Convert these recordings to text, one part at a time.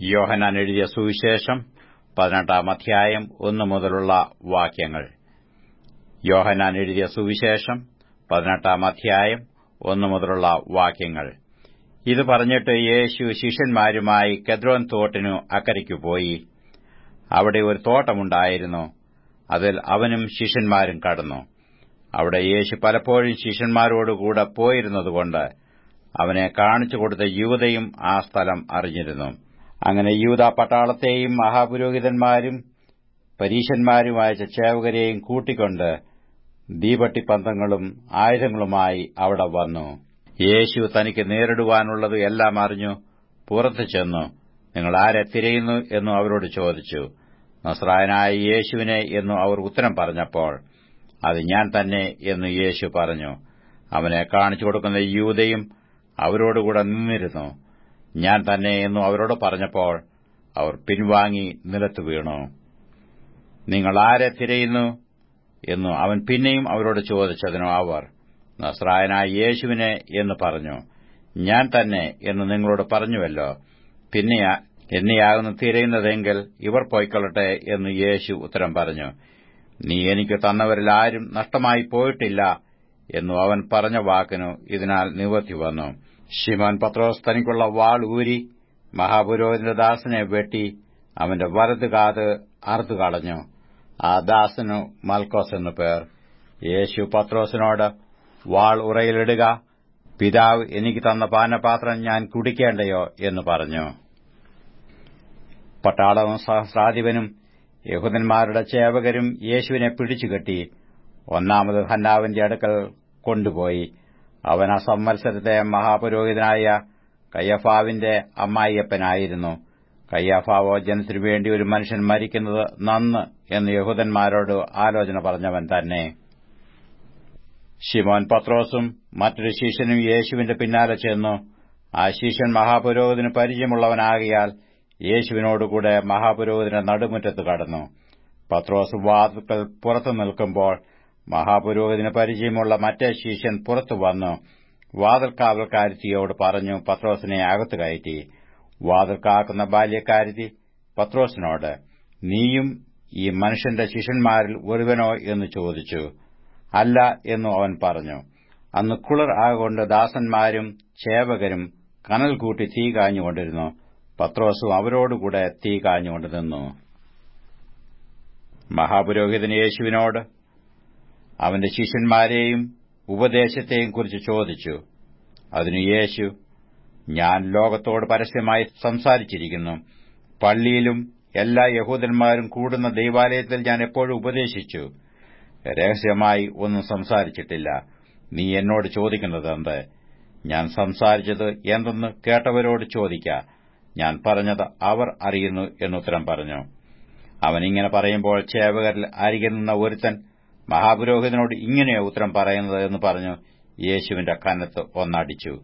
യോഹന്നാൻ എഴുതിയ സുവിശേഷം പതിനെട്ടാം അധ്യായം ഒന്നു മുതലുള്ള വാക്യങ്ങൾ. യോഹനാൻ എഴുതിയ സുവിശേഷം പതിനെട്ടാം അധ്യായം ഒന്നു മുതലുള്ള വാക്യങ്ങൾ. ഇത് പറഞ്ഞിട്ട് യേശു ശിഷ്യന്മാരുമായി കെദ്രോൻ തോട്ടിനു അക്കരയ്ക്കു പോയി. അവിടെ ഒരു തോട്ടമുണ്ടായിരുന്നു. അതിൽ അവനും ശിഷ്യന്മാരും കടന്നു. അവിടെ യേശു പലപ്പോഴും ശിഷ്യന്മാരോടുകൂടെ പോയിരുന്നതുകൊണ്ട് അവനെ കാണിച്ചു കൊടുത്ത യുവതയും ആ സ്ഥലം അറിഞ്ഞിരുന്നു. അങ്ങനെ യൂത പട്ടാളത്തെയും മഹാപുരോഹിതന്മാരും പരീശന്മാരുമായ ചേവകരെയും കൂട്ടിക്കൊണ്ട് ദീപട്ടിപ്പന്തങ്ങളും ആയുധങ്ങളുമായി അവിടെ വന്നു. യേശു തനിക്ക് നേരിടുവാനുള്ളത് എല്ലാം അറിഞ്ഞു പുറത്തു ചെന്നു. നിങ്ങൾ ആരെ തിരയുന്നു? എന്നു അവരോട് ചോദിച്ചു. നസ്രായനായ യേശുവിനെ എന്നു അവർ ഉത്തരം പറഞ്ഞപ്പോൾ അത് ഞാൻ തന്നെ എന്നു യേശു പറഞ്ഞു. അവനെ കാണിച്ചു കൊടുക്കുന്ന യൂതയും അവരോടുകൂടെ നിന്നിരുന്നു. ഞാൻ തന്നെ എന്നു അവരോട് പറഞ്ഞപ്പോൾ അവർ പിൻവാങ്ങി നിലത്ത് വീണു. നിങ്ങൾ ആരെ തിരയുന്നു? എന്നു അവൻ പിന്നെയും അവരോട് ചോദിച്ചതിനു അവർ നസ്രായനായ യേശുവിനെ എന്ന് പറഞ്ഞു. ഞാൻ തന്നെ എന്ന് നിങ്ങളോട് പറഞ്ഞുവല്ലോ. പിന്നെ എന്നെയാകുന്നു തിരയുന്നതെങ്കിൽ ഇവർ പോയിക്കൊള്ളട്ടെ എന്ന് യേശു ഉത്തരം പറഞ്ഞു. നീ എനിക്ക് തന്നവരിൽ ആരും നഷ്ടമായി പോയിട്ടില്ല എന്നു അവൻ പറഞ്ഞ വാക്കിനു ഇതിനാൽ നിവർത്തി വന്നു. ഷിമോൻ പത്രോസ് തനിക്കുള്ള വാൾ ഊരി മഹാപുരോഹിതന്റെ ദാസനെ വെട്ടി അവന്റെ വലത് കാത് അറുത്തുകളഞ്ഞു ആ ദാസനു മൽക്കോസ് എന്നു പേർ. യേശു പത്രോസിനോട് വാൾ ഉറയിലിടുക. പിതാവ് എനിക്ക് തന്ന പാനപാത്രം ഞാൻ കുടിക്കേണ്ടയോ? എന്ന് പറഞ്ഞു. പട്ടാളവും സഹസ്രാധിപനും യഹൂദന്മാരുടെ ചേവകരും യേശുവിനെ പിടിച്ചുകെട്ടി ഒന്നാമത് ഹന്നാവിന്റെ അടുക്കൽ കൊണ്ടുപോയി. അവൻ ആ സംവത്സരത്തെ മഹാപുരോഹിതനായ കയ്യഫാവിന്റെ അമ്മായിയപ്പനായിരുന്നു. കയ്യഫാവോ ജനത്തിനു വേണ്ടി ഒരു മനുഷ്യൻ മരിക്കുന്നത് നന്ന് എന്ന് യഹൂദന്മാരോട് ആലോചന പറഞ്ഞവൻ തന്നെ. ശിമോൻ പത്രോസും മറ്റൊരു ശിഷ്യനും യേശുവിന്റെ പിന്നാലെ ചെന്നു. ആ ശിഷ്യൻ മഹാപുരോഹിതന് പരിചയമുള്ളവനാകിയാൽ യേശുവിനോടുകൂടെ മഹാപുരോഹിതന്റെ നടുമുറ്റത്ത് കടന്നു. പത്രോസ് വാതുക്കൾ പുറത്തു നിൽക്കുമ്പോൾ മഹാപുരോഹിതന് പരിചയമുള്ള മറ്റേ ശിഷ്യൻ പുറത്തു വന്നു. വാതിൽ കാവൽക്കാരത്തിയോട് പറഞ്ഞു പത്രോസിനെ അകത്തു കയറ്റി. വാതിൽക്കാക്കുന്ന ബാല്യക്കാരത്തി പത്രോസിനോട്. നീയും ഈ മനുഷ്യന്റെ ശിഷ്യന്മാരിൽ ഒരുവനോ? എന്ന് ചോദിച്ചു. അല്ല എന്നു അവൻ പറഞ്ഞു. അന്ന് കുളിർ ആകൊണ്ട് ദാസന്മാരും ചേവകരും കനൽ കൂട്ടി തീ കാഞ്ഞുകൊണ്ടിരുന്നു. പത്രോസും അവരോടുകൂടെ തീ കാഞ്ഞുകൊണ്ട് നിന്നു. മഹാപുരോഹിതൻ യേശുവിനോട് അവന്റെ ശിഷ്യന്മാരെയും ഉപദേശത്തെയും കുറിച്ച് ചോദിച്ചു. അതിനു യേശു ഞാൻ ലോകത്തോട് പരസ്യമായി സംസാരിച്ചിരിക്കുന്നു. പള്ളിയിലും എല്ലാ യഹൂദന്മാരും കൂടുന്ന ദൈവാലയത്തിൽ ഞാൻ എപ്പോഴും ഉപദേശിച്ചു. രഹസ്യമായി ഒന്നും സംസാരിച്ചിട്ടില്ല. നീ എന്നോട് ചോദിക്കുന്നതെന്ത് ഞാൻ സംസാരിച്ചത് എന്തെന്ന് കേട്ടവരോട് ചോദിക്ക. ഞാൻ പറഞ്ഞത് അവർ അറിയുന്നു എന്നുത്തരം പറഞ്ഞു. അവനിങ്ങനെ പറയുമ്പോൾ ചേവകരിൽ അരികെ നിന്ന ഒരുത്തൻ മഹാപുരോഹിതനോട് ഇങ്ങനെയോ ഉത്തരം പറയുന്നത് എന്ന് പറഞ്ഞു യേശുവിന്റെ കനത്ത് ഒന്നടിച്ചു.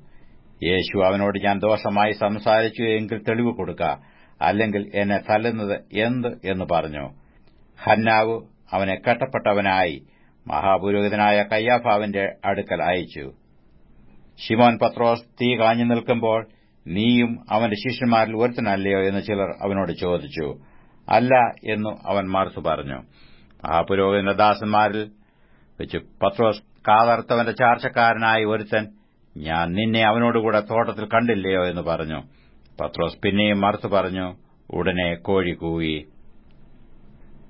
യേശു അവനോട് ഞാൻ ദോഷമായി സംസാരിച്ചു എങ്കിൽ തെളിവ് കൊടുക്ക അല്ലെങ്കിൽ എന്നെ തല്ലുന്നത് എന്ത്? എന്ന് പറഞ്ഞു. ഹന്നാവ് അവനെ കെട്ടപ്പെട്ടവനായി മഹാപുരോഹിതനായ കയ്യാഫാവിന്റെ അടുക്കൽ അയച്ചു. ഷിമോൻ പത്രോസ് തീ കാഞ്ഞു നിൽക്കുമ്പോൾ നീയും അവന്റെ ശിഷ്യന്മാരിൽ ഒരുത്തനല്ലയോ? എന്ന് ചിലർ അവനോട് ചോദിച്ചു. അല്ല എന്നു അവൻ മറുത്തു പറഞ്ഞു. മഹാപുരോഹിതന്റെ ദാസന്മാരിൽ വെച്ച് പത്രോസ് കാതർത്തവന്റെ ചാർച്ചക്കാരനായി ഒരുത്തൻ ഞാൻ നിന്നെ അവനോടുകൂടെ തോട്ടത്തിൽ കണ്ടില്ലയോ? എന്ന് പറഞ്ഞു. പത്രോസ് പിന്നെയും മറുത്തു പറഞ്ഞു ഉടനെ കോഴി കൂവി.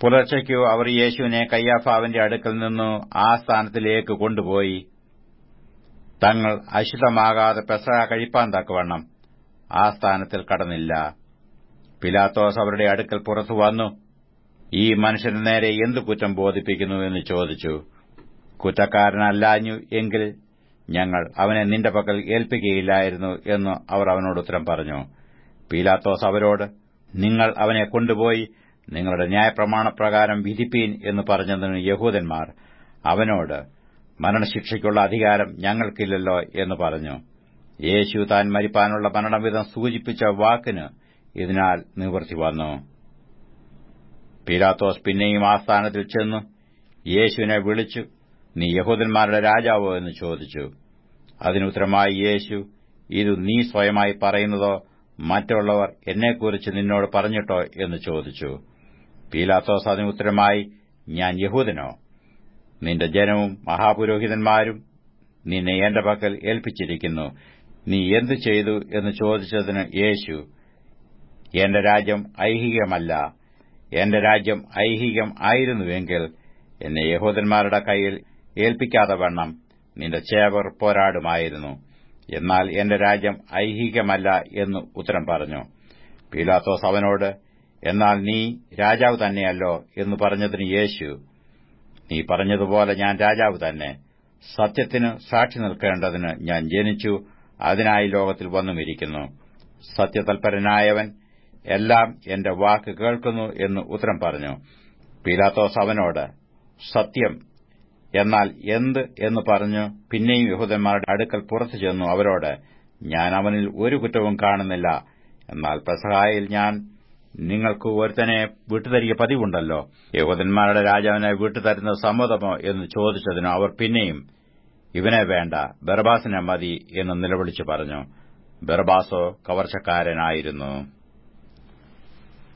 പുലർച്ചയ്ക്കു അവർ യേശുവിനെ കയ്യാഫാവിന്റെ അടുക്കൽ നിന്നു ആ സ്ഥാനത്തിലേക്ക് കൊണ്ടുപോയി. തങ്ങൾ അശുദ്ധമാകാതെ പെസ കഴിപ്പാൻ തക്കവണ്ണം ആ സ്ഥാനത്തിൽ കടന്നില്ല. പിലാത്തോസ് അവരുടെ അടുക്കൽ പുറത്തു വന്നു. ഈ മനുഷ്യന് നേരെ എന്തു കുറ്റം ബോധിപ്പിക്കുന്നു എന്ന് ചോദിച്ചു. കുറ്റക്കാരനല്ലാഞ്ഞു എങ്കിൽ ഞങ്ങൾ അവനെ നിന്റെ പക്കൽ ഏൽപ്പിക്കുകയില്ലായിരുന്നു എന്ന് അവർ അവനോട് ഉത്തരം പറഞ്ഞു. പീലാത്തോസ് അവരോട് നിങ്ങൾ അവനെ കൊണ്ടുപോയി നിങ്ങളുടെ ന്യായപ്രമാണപ്രകാരം വിധിപ്പീൻ എന്ന് പറഞ്ഞതിന് യഹൂദന്മാർ അവനോട് മരണശിക്ഷയ്ക്കുള്ള അധികാരം ഞങ്ങൾക്കില്ലല്ലോ എന്ന് പറഞ്ഞു. യേശു താൻ മരിപ്പാനുള്ള മരണവിധം സൂചിപ്പിച്ച വാക്കിന് ഇതിനാൽ നിവൃത്തി വന്നു. പീലാത്തോസ് പിന്നെയും ആ സ്ഥാനത്തിൽ ചെന്നു. യേശുവിനെ വിളിച്ചു നീ യഹൂദന്മാരുടെ രാജാവോ? എന്ന് ചോദിച്ചു. അതിനുത്തരമായി യേശു ഇത് നീ സ്വയമായി പറയുന്നതോ? മറ്റുള്ളവർ എന്നെക്കുറിച്ച് നിന്നോട് പറഞ്ഞിട്ടോ? എന്ന് ചോദിച്ചു. പീലാത്തോസ് അതിനുത്തരമായി ഞാൻ യഹൂദനോ? നിന്റെ ജനവും മഹാപുരോഹിതന്മാരും നിന്നെ എന്റെ പക്കൽ ഏൽപ്പിച്ചിരിക്കുന്നു. നീ എന്തു ചെയ്തു? എന്ന് ചോദിച്ചതിന് യേശു എന്റെ രാജ്യം ഐഹികമല്ല. എന്റെ രാജ്യം ഐഹികം ആയിരുന്നുവെങ്കിൽ എന്നെ യഹോദന്മാരുടെ കയ്യിൽ ഏൽപ്പിക്കാതെ വണ്ണം നിന്റെ ചേവർ പോരാടുമായിരുന്നു. എന്നാൽ എന്റെ രാജ്യം ഐഹികമല്ല എന്ന് ഉത്തരം പറഞ്ഞു. പീലാത്തോസ് അവനോട് എന്നാൽ നീ രാജാവ് തന്നെയല്ലോ എന്ന് പറഞ്ഞതിന് യേശു നീ പറഞ്ഞതുപോലെ ഞാൻ രാജാവ് തന്നെ. സത്യത്തിന് സാക്ഷി നിൽക്കേണ്ടതിന് ഞാൻ ജനിച്ചു അതിനായി ലോകത്തിൽ വന്നുമിരിക്കുന്നു. സത്യതൽപരനായവൻ എല്ലാം എന്റെ വാക്ക് കേൾക്കുന്നു എന്ന് ഉത്തരം പറഞ്ഞു. പീലാത്തോസ് അവനോട് സത്യം. എന്നാൽ എന്ത് എന്ന് പറഞ്ഞു. പിന്നെയും യഹൂദന്മാരുടെ അടുക്കൽ പുറത്തു ചെന്നു. അവരോട് ഞാൻ അവനിൽ ഒരു കുറ്റവും കാണുന്നില്ല. എന്നാൽ പ്രസഹായിൽ ഞാൻ നിങ്ങൾക്ക് ഒരുത്തനെ വിട്ടുതരിക പതിവുണ്ടല്ലോ. യഹൂദന്മാരുടെ രാജാവിനെ വിട്ടുതരുന്നത് സമ്മതമോ എന്ന് ചോദിച്ചതിനു അവർ പിന്നെയും ഇവനെ വേണ്ട ബർബാസിനെ മതി എന്ന് നിലവിളിച്ചു പറഞ്ഞു. ബർബാസോ കവർച്ചക്കാരനായിരുന്നു.